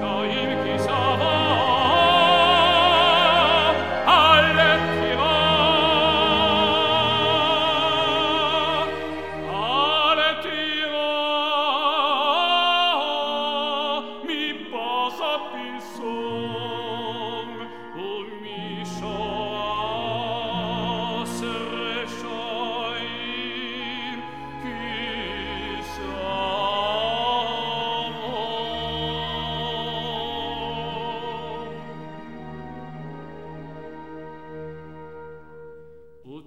找一面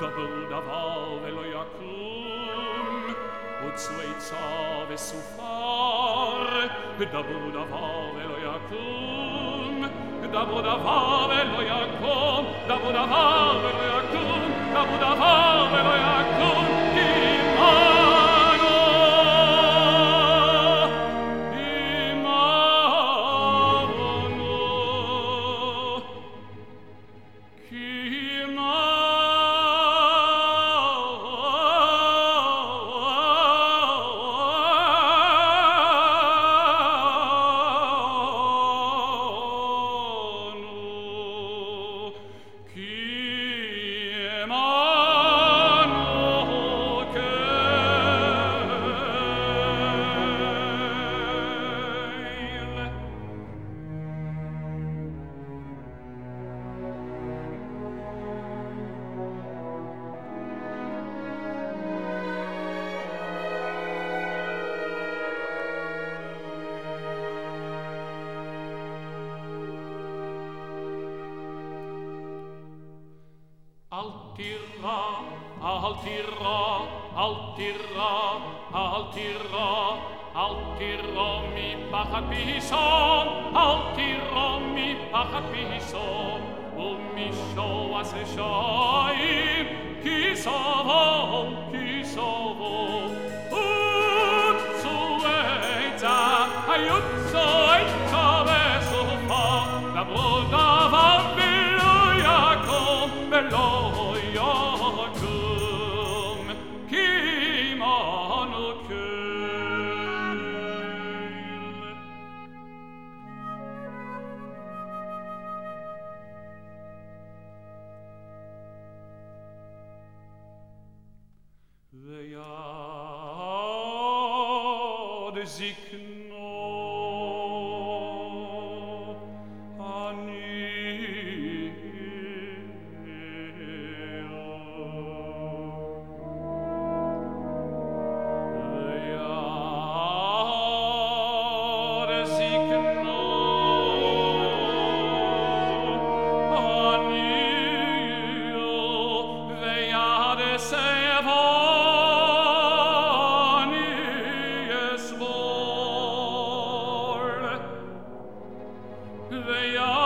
double daval velo yakun ut sveitsa vesufar double daval velo yakun double daval da yakun double daval velo yakun double daval velo yakun Altirra, altirra, altirra, altirra, altirra mi pachapisom, altirra mi pachapisom, umisho aseshaim, kisom. de They are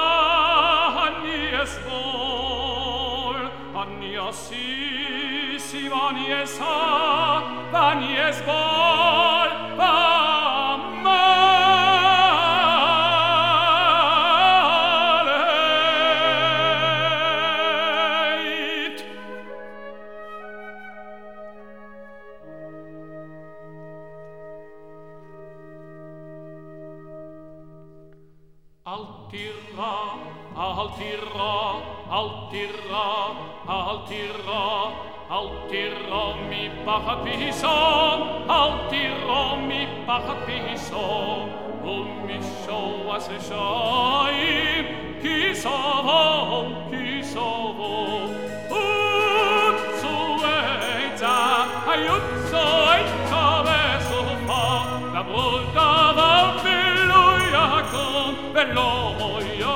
si si vanie sa vanie sbal pa maleit altirra altirra altirra altirra altirra mi paradiso, altirra mi paradiso, um mi show as a shai, chi sovo, chi sovo, ut su eita, aiut so eita veso fa, la volta va veloia con, veloia